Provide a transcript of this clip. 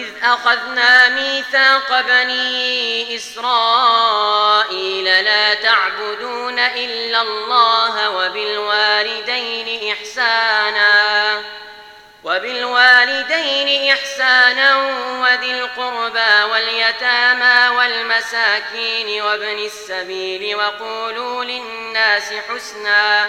وإذ أخذنا ميثاق بني إسرائيل لا تعبدون إلا الله وبالوالدين إحسانا وبالوالدين إحسانا وذي القربى واليتامى والمساكين وابن السبيل وقولوا للناس حسنا.